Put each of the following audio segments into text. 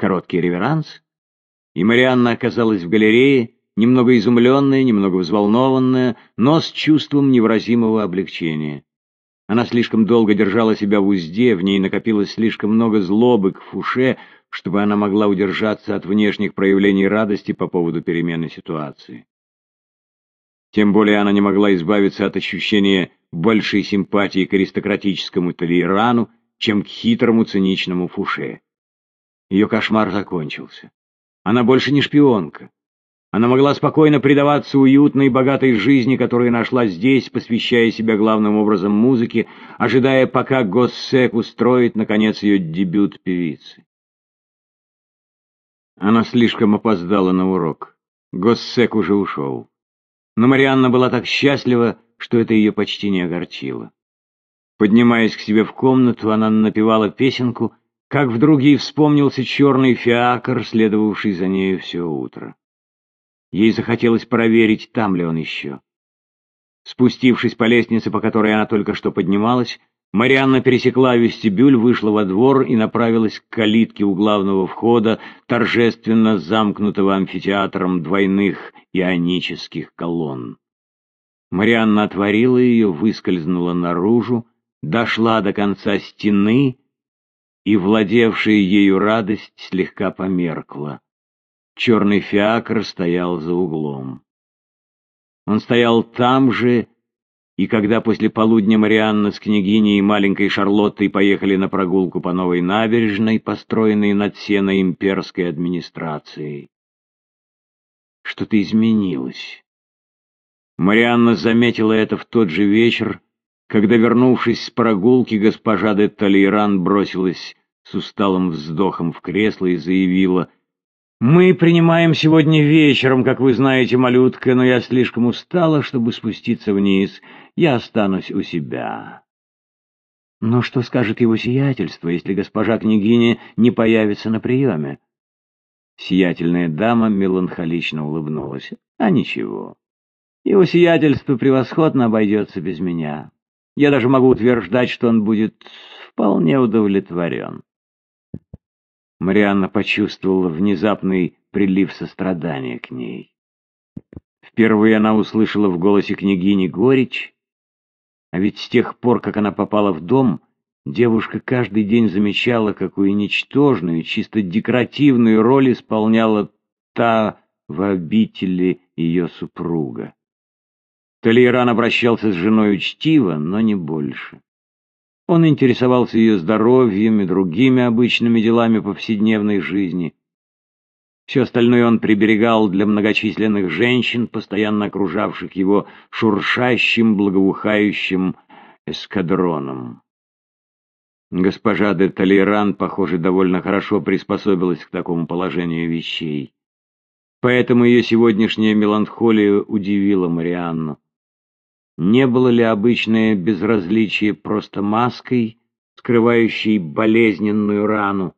короткий реверанс, и Марианна оказалась в галерее, немного изумленная, немного взволнованная, но с чувством невыразимого облегчения. Она слишком долго держала себя в узде, в ней накопилось слишком много злобы к Фуше, чтобы она могла удержаться от внешних проявлений радости по поводу перемены ситуации. Тем более она не могла избавиться от ощущения большей симпатии к аристократическому Толейрану, чем к хитрому циничному Фуше. Ее кошмар закончился. Она больше не шпионка. Она могла спокойно предаваться уютной и богатой жизни, которую нашла здесь, посвящая себя главным образом музыке, ожидая, пока Госсек устроит, наконец, ее дебют певицы. Она слишком опоздала на урок. Госсек уже ушел. Но Марианна была так счастлива, что это ее почти не огорчило. Поднимаясь к себе в комнату, она напевала песенку, как вдруг ей вспомнился черный фиакр, следовавший за нею все утро. Ей захотелось проверить, там ли он еще. Спустившись по лестнице, по которой она только что поднималась, Марианна пересекла вестибюль, вышла во двор и направилась к калитке у главного входа, торжественно замкнутого амфитеатром двойных ионических колонн. Марианна отворила ее, выскользнула наружу, дошла до конца стены, и владевшая ею радость слегка померкла. Черный фиакр стоял за углом. Он стоял там же, и когда после полудня Марианна с княгиней и маленькой Шарлоттой поехали на прогулку по новой набережной, построенной над сеной имперской администрацией. Что-то изменилось. Марианна заметила это в тот же вечер, когда, вернувшись с прогулки, госпожа де Толейран бросилась с усталым вздохом в кресло и заявила — «Мы принимаем сегодня вечером, как вы знаете, малютка, но я слишком устала, чтобы спуститься вниз. Я останусь у себя». «Но что скажет его сиятельство, если госпожа княгиня не появится на приеме?» Сиятельная дама меланхолично улыбнулась. «А ничего. Его сиятельство превосходно обойдется без меня. Я даже могу утверждать, что он будет вполне удовлетворен». Марианна почувствовала внезапный прилив сострадания к ней. Впервые она услышала в голосе княгини горечь, а ведь с тех пор, как она попала в дом, девушка каждый день замечала, какую ничтожную, чисто декоративную роль исполняла та в обители ее супруга. Толейран обращался с женой учтиво, но не больше. Он интересовался ее здоровьем и другими обычными делами повседневной жизни. Все остальное он приберегал для многочисленных женщин, постоянно окружавших его шуршащим, благоухающим эскадроном. Госпожа де Толеран, похоже, довольно хорошо приспособилась к такому положению вещей. Поэтому ее сегодняшняя меланхолия удивила Марианну. Не было ли обычное безразличие просто маской, скрывающей болезненную рану?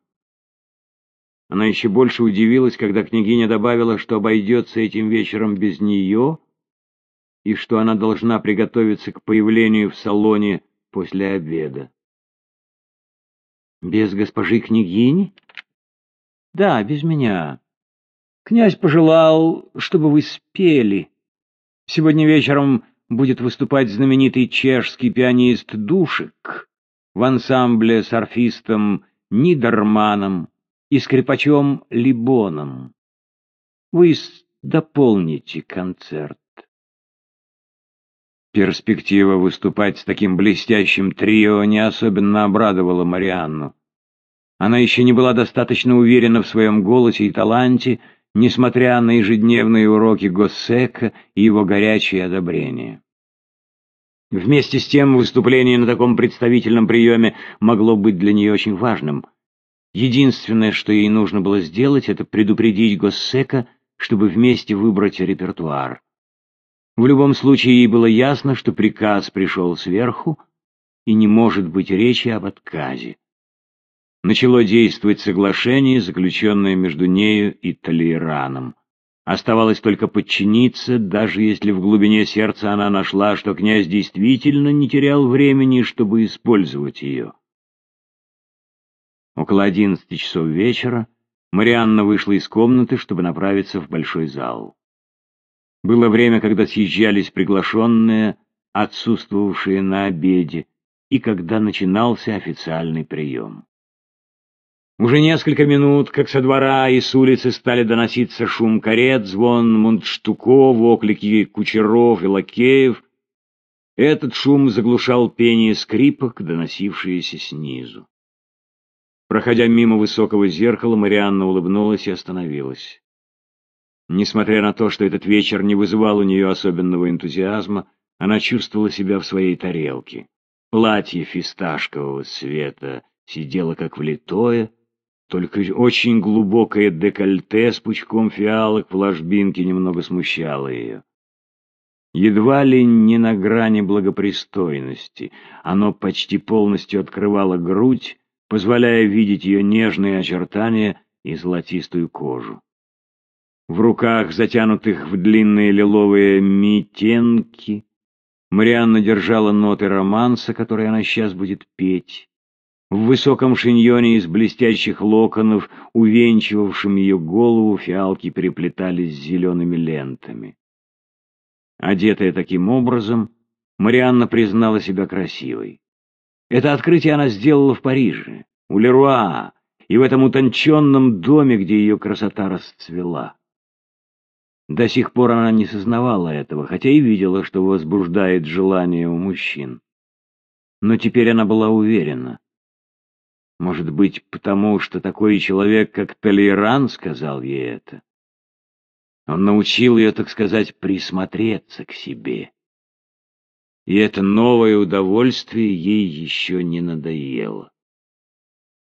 Она еще больше удивилась, когда княгиня добавила, что обойдется этим вечером без нее, и что она должна приготовиться к появлению в салоне после обеда. «Без госпожи княгини?» «Да, без меня. Князь пожелал, чтобы вы спели. Сегодня вечером будет выступать знаменитый чешский пианист Душек в ансамбле с арфистом Нидерманом и скрипачом Либоном. Вы дополните концерт. Перспектива выступать с таким блестящим трио не особенно обрадовала Марианну. Она еще не была достаточно уверена в своем голосе и таланте, несмотря на ежедневные уроки Госсека и его горячее одобрение. Вместе с тем, выступление на таком представительном приеме могло быть для нее очень важным. Единственное, что ей нужно было сделать, это предупредить Госсека, чтобы вместе выбрать репертуар. В любом случае, ей было ясно, что приказ пришел сверху, и не может быть речи об отказе начало действовать соглашение, заключенное между нею и Толейраном. Оставалось только подчиниться, даже если в глубине сердца она нашла, что князь действительно не терял времени, чтобы использовать ее. Около одиннадцати часов вечера Марианна вышла из комнаты, чтобы направиться в большой зал. Было время, когда съезжались приглашенные, отсутствовавшие на обеде, и когда начинался официальный прием. Уже несколько минут, как со двора и с улицы стали доноситься шум карет, звон мундштуков, оклики кучеров и лакеев. Этот шум заглушал пение скрипок, доносившиеся снизу. Проходя мимо высокого зеркала, Марианна улыбнулась и остановилась. Несмотря на то, что этот вечер не вызывал у нее особенного энтузиазма, она чувствовала себя в своей тарелке. Платье фисташкового цвета сидело как влитое, только очень глубокое декольте с пучком фиалок в ложбинке немного смущало ее. Едва ли не на грани благопристойности, оно почти полностью открывало грудь, позволяя видеть ее нежные очертания и золотистую кожу. В руках, затянутых в длинные лиловые митенки, Марианна держала ноты романса, который она сейчас будет петь. В высоком шиньоне из блестящих локонов, увенчивавшим ее голову, фиалки переплетались зелеными лентами. Одетая таким образом, Марианна признала себя красивой. Это открытие она сделала в Париже, у Леруа, и в этом утонченном доме, где ее красота расцвела. До сих пор она не сознавала этого, хотя и видела, что возбуждает желание у мужчин. Но теперь она была уверена. Может быть, потому что такой человек, как Толеран, сказал ей это. Он научил ее, так сказать, присмотреться к себе и это новое удовольствие ей еще не надоело.